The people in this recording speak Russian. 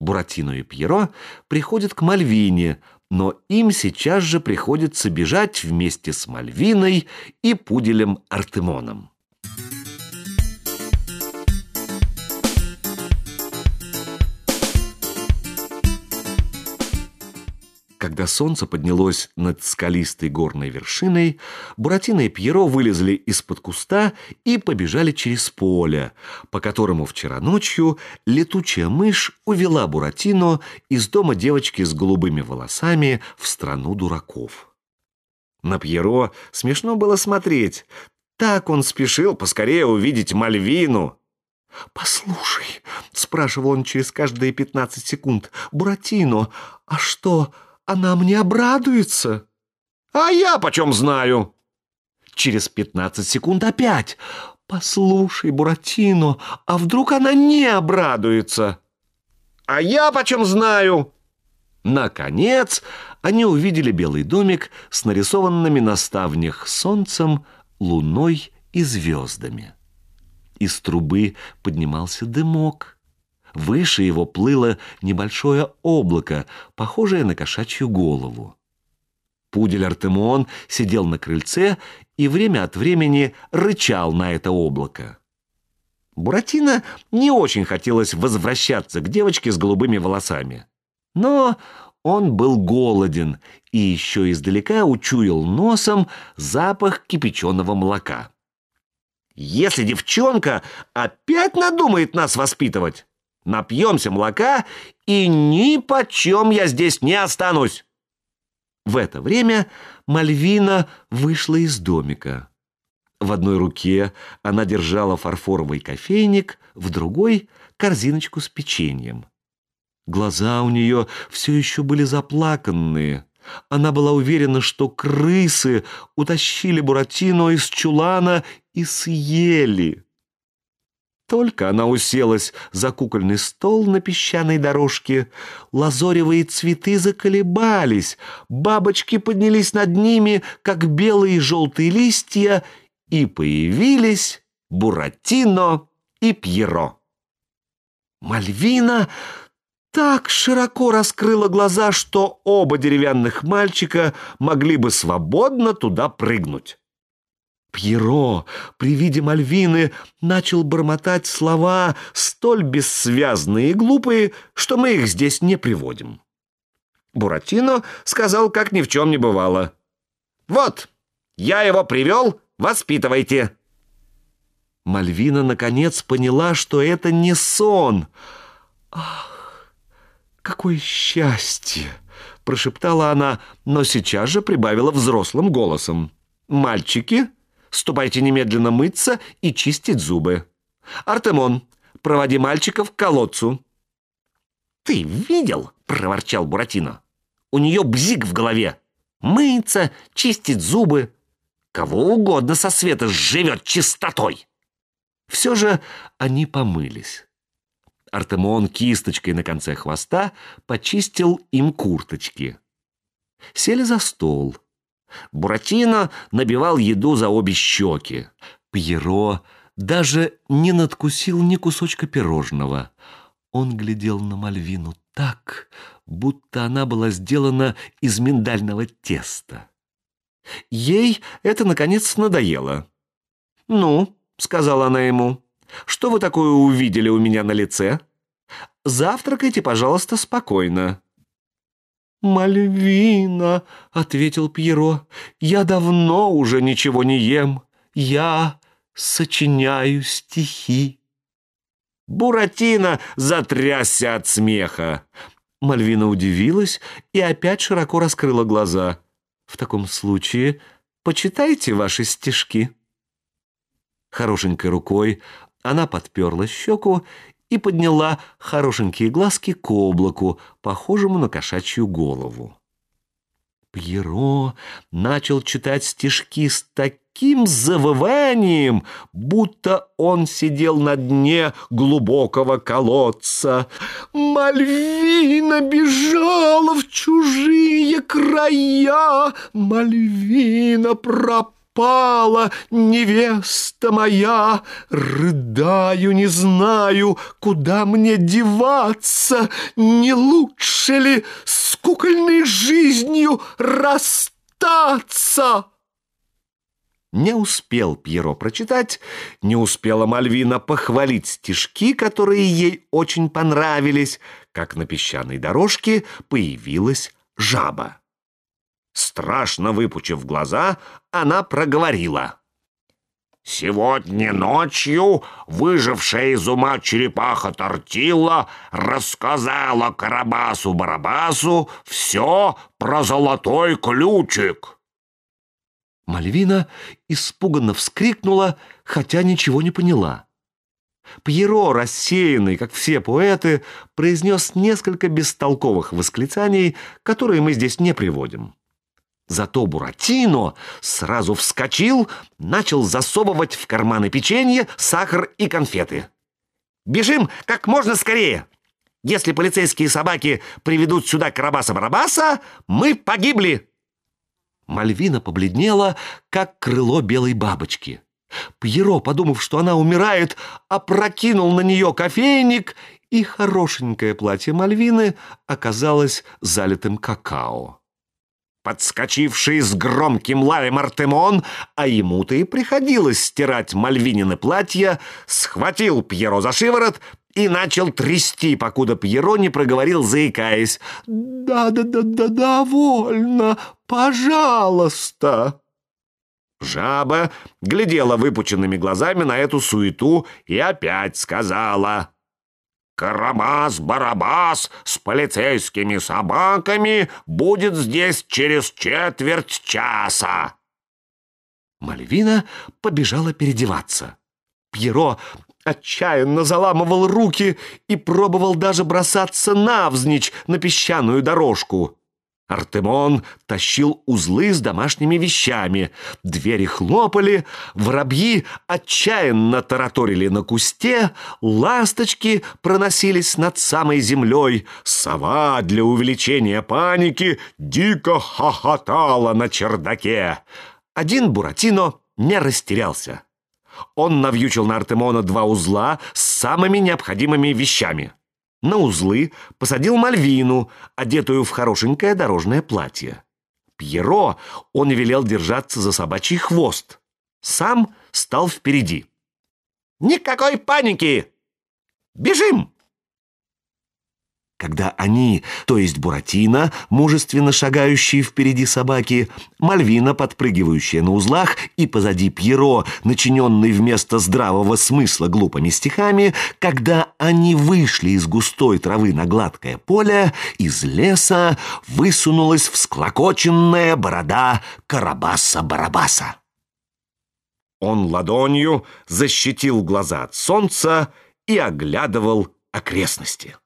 Буратино и Пьеро приходят к Мальвине, но им сейчас же приходится бежать вместе с Мальвиной и пуделем Артемоном. Когда солнце поднялось над скалистой горной вершиной, Буратино и Пьеро вылезли из-под куста и побежали через поле, по которому вчера ночью летучая мышь увела Буратино из дома девочки с голубыми волосами в страну дураков. На Пьеро смешно было смотреть. Так он спешил поскорее увидеть Мальвину. «Послушай», — спрашивал он через каждые пятнадцать секунд, — «Буратино, а что...» она мне обрадуется. А я почем знаю? Через пятнадцать секунд опять. Послушай, Буратино, а вдруг она не обрадуется? А я почем знаю? Наконец, они увидели белый домик с нарисованными на ставнях солнцем, луной и звездами. Из трубы поднимался дымок. Выше его плыло небольшое облако, похожее на кошачью голову. Пудель Артемон сидел на крыльце и время от времени рычал на это облако. Буратино не очень хотелось возвращаться к девочке с голубыми волосами. Но он был голоден и еще издалека учуял носом запах кипяченого молока. «Если девчонка опять надумает нас воспитывать, Напьемся молока, и ни почем я здесь не останусь. В это время Мальвина вышла из домика. В одной руке она держала фарфоровый кофейник, в другой — корзиночку с печеньем. Глаза у нее все еще были заплаканные. Она была уверена, что крысы утащили Буратино из чулана и съели. Только она уселась за кукольный стол на песчаной дорожке, лазоревые цветы заколебались, бабочки поднялись над ними, как белые и желтые листья, и появились Буратино и Пьеро. Мальвина так широко раскрыла глаза, что оба деревянных мальчика могли бы свободно туда прыгнуть. Пьеро при виде Мальвины начал бормотать слова столь бессвязные и глупые, что мы их здесь не приводим. Буратино сказал, как ни в чем не бывало. «Вот, я его привел, воспитывайте!» Мальвина наконец поняла, что это не сон. «Ах, какое счастье!» — прошептала она, но сейчас же прибавила взрослым голосом. «Мальчики!» Ступайте немедленно мыться и чистить зубы. Артемон, проводи мальчиков к колодцу». «Ты видел?» — проворчал Буратино. «У нее бзик в голове. Мыться, чистить зубы. Кого угодно со света живет чистотой». Все же они помылись. Артемон кисточкой на конце хвоста почистил им курточки. Сели за стол. Буратино набивал еду за обе щеки. Пьеро даже не надкусил ни кусочка пирожного. Он глядел на Мальвину так, будто она была сделана из миндального теста. Ей это, наконец, надоело. «Ну», — сказала она ему, — «что вы такое увидели у меня на лице? Завтракайте, пожалуйста, спокойно». «Мальвина», — ответил Пьеро, — «я давно уже ничего не ем. Я сочиняю стихи». Буратино затрясся от смеха. Мальвина удивилась и опять широко раскрыла глаза. «В таком случае почитайте ваши стишки». Хорошенькой рукой она подперла щеку и подняла хорошенькие глазки к облаку, похожему на кошачью голову. Пьеро начал читать стишки с таким завыванием, будто он сидел на дне глубокого колодца. Мальвина бежала в чужие края, Мальвина пропала пропала невеста моя, рыдаю, не знаю, куда мне деваться, не лучше ли с кукольной жизнью расстаться?» Не успел Пьеро прочитать, не успела Мальвина похвалить стишки, которые ей очень понравились, как на песчаной дорожке появилась жаба. Страшно выпучив глаза, она проговорила. «Сегодня ночью выжившая из ума черепаха Тортила рассказала Карабасу-Барабасу все про золотой ключик». Мальвина испуганно вскрикнула, хотя ничего не поняла. Пьеро, рассеянный, как все поэты, произнес несколько бестолковых восклицаний, которые мы здесь не приводим. Зато Буратино сразу вскочил, начал засовывать в карманы печенье, сахар и конфеты. «Бежим как можно скорее! Если полицейские собаки приведут сюда Карабаса-Барабаса, мы погибли!» Мальвина побледнела, как крыло белой бабочки. Пьеро, подумав, что она умирает, опрокинул на нее кофейник, и хорошенькое платье Мальвины оказалось залитым какао. Подскочивший с громким лаем Артемон, а ему-то и приходилось стирать Мальвинины платья, схватил Пьеро за шиворот и начал трясти, покуда Пьеро не проговорил, заикаясь. «Да-да-да-да, довольно, пожалуйста!» Жаба глядела выпученными глазами на эту суету и опять сказала. «Карабас-барабас с полицейскими собаками будет здесь через четверть часа!» Мальвина побежала переодеваться. Пьеро отчаянно заламывал руки и пробовал даже бросаться навзничь на песчаную дорожку. Артемон тащил узлы с домашними вещами. Двери хлопали, воробьи отчаянно тараторили на кусте, ласточки проносились над самой землей, сова для увеличения паники дико хохотала на чердаке. Один Буратино не растерялся. Он навьючил на Артемона два узла с самыми необходимыми вещами. На узлы посадил Мальвину, одетую в хорошенькое дорожное платье. Пьеро он велел держаться за собачий хвост. Сам стал впереди. «Никакой паники! Бежим!» Когда они, то есть Буратино, мужественно шагающие впереди собаки, Мальвина, подпрыгивающая на узлах, и позади Пьеро, начиненный вместо здравого смысла глупыми стихами, когда они вышли из густой травы на гладкое поле, из леса высунулась всклокоченная борода Карабаса-Барабаса. Он ладонью защитил глаза от солнца и оглядывал окрестности.